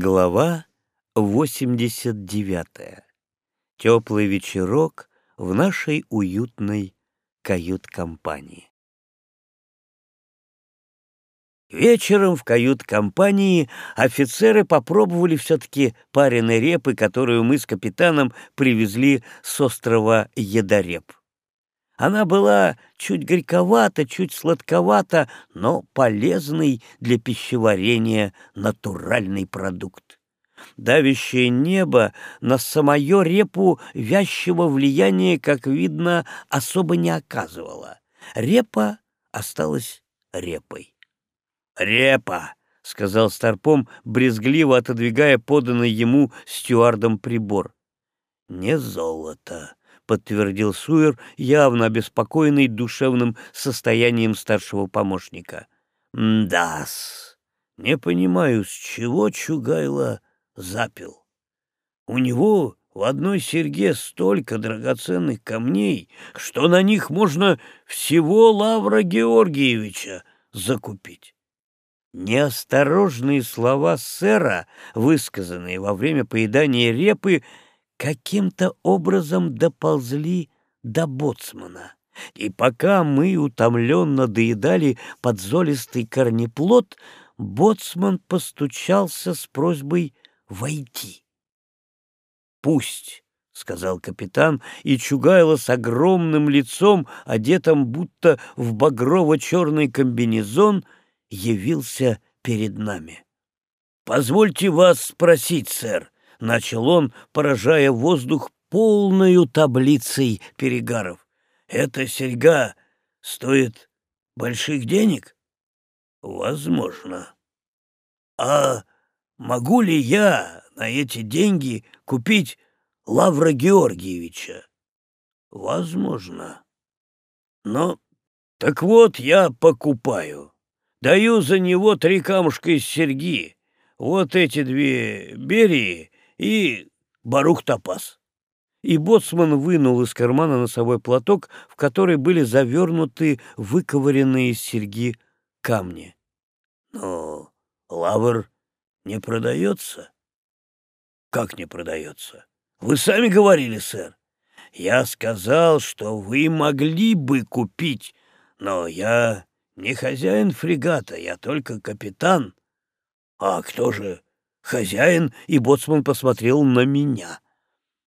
Глава 89. Теплый вечерок в нашей уютной кают-компании. Вечером в кают-компании офицеры попробовали все-таки пареной репы, которую мы с капитаном привезли с острова Едореп. Она была чуть горьковата, чуть сладковата, но полезный для пищеварения натуральный продукт. Давящее небо на самое репу вязчего влияния, как видно, особо не оказывало. Репа осталась репой. «Репа!» — сказал Старпом, брезгливо отодвигая поданный ему стюардом прибор. «Не золото», подтвердил Суэр, явно обеспокоенный душевным состоянием старшего помощника. «Да-с, не понимаю, с чего Чугайло запил. У него в одной серьге столько драгоценных камней, что на них можно всего Лавра Георгиевича закупить». Неосторожные слова сэра, высказанные во время поедания репы, каким-то образом доползли до боцмана. И пока мы утомленно доедали подзолистый корнеплод, боцман постучался с просьбой войти. «Пусть», — сказал капитан, и Чугайло с огромным лицом, одетым будто в багрово-черный комбинезон, явился перед нами. «Позвольте вас спросить, сэр», — начал он, поражая воздух полною таблицей перегаров. «Эта серьга стоит больших денег?» «Возможно». «А могу ли я на эти деньги купить Лавра Георгиевича?» «Возможно». «Но так вот я покупаю. Даю за него три камушка из серьги. Вот эти две берии и Барух Топас. И боцман вынул из кармана носовой платок, в который были завернуты выковыренные из серьги камни. — Но лавр не продается? — Как не продается? Вы сами говорили, сэр. Я сказал, что вы могли бы купить, но я не хозяин фрегата, я только капитан. А кто же хозяин, и боцман посмотрел на меня.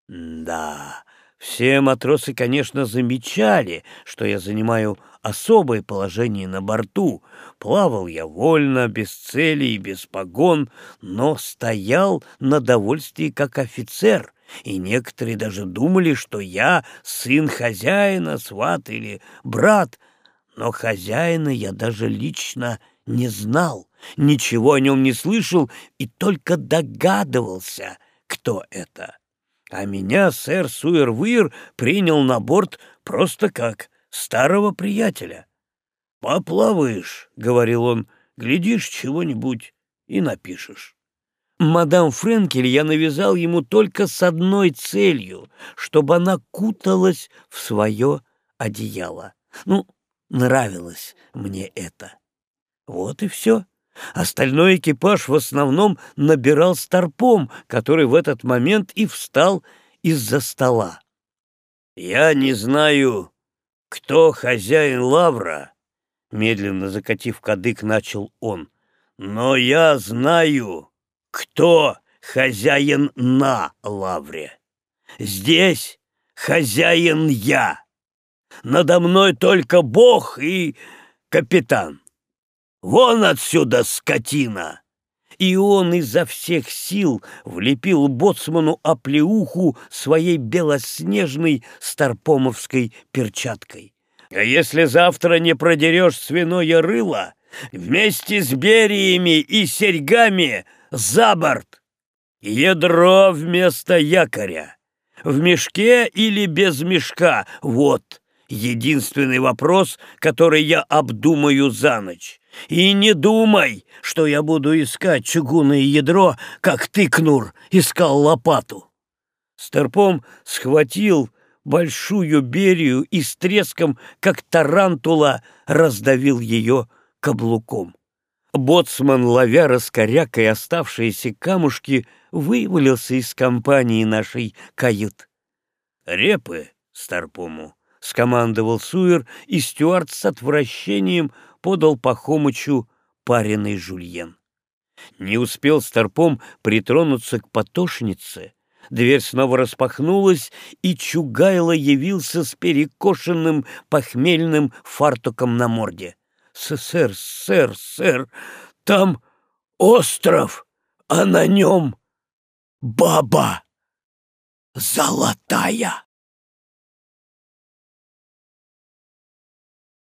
Да, все матросы, конечно, замечали, что я занимаю особое положение на борту. Плавал я вольно, без цели и без погон, но стоял на довольствии как офицер, и некоторые даже думали, что я сын хозяина, сват или брат, но хозяина я даже лично не знал, ничего о нем не слышал и только догадывался, кто это. А меня сэр Суэрвир принял на борт просто как старого приятеля. «Поплаваешь», — говорил он, — «глядишь чего-нибудь и напишешь». Мадам Френкель я навязал ему только с одной целью, чтобы она куталась в свое одеяло. Ну, нравилось мне это. Вот и все. Остальной экипаж в основном набирал старпом, который в этот момент и встал из-за стола. «Я не знаю, кто хозяин лавра», — медленно закатив кадык, начал он, «но я знаю, кто хозяин на лавре. Здесь хозяин я. Надо мной только Бог и капитан. Вон отсюда, скотина!» И он изо всех сил влепил боцману оплеуху своей белоснежной старпомовской перчаткой. «А если завтра не продерешь свиное рыло, вместе с бериями и серьгами за борт! Ядро вместо якоря! В мешке или без мешка? Вот единственный вопрос, который я обдумаю за ночь. И не думай, что я буду искать чугунное ядро, как ты, Кнур, искал лопату. Старпом схватил большую берию и с треском, как тарантула, раздавил ее каблуком. Боцман, ловя раскорякой оставшиеся камушки, вывалился из компании нашей кают. «Репы, Старпому!» — скомандовал Суер, и Стюарт с отвращением подал Пахомычу пареный жульен. Не успел Старпом притронуться к потошнице, дверь снова распахнулась, и Чугайло явился с перекошенным похмельным фартуком на морде. «Сэр, сэр, сэр, там остров, а на нем баба золотая!»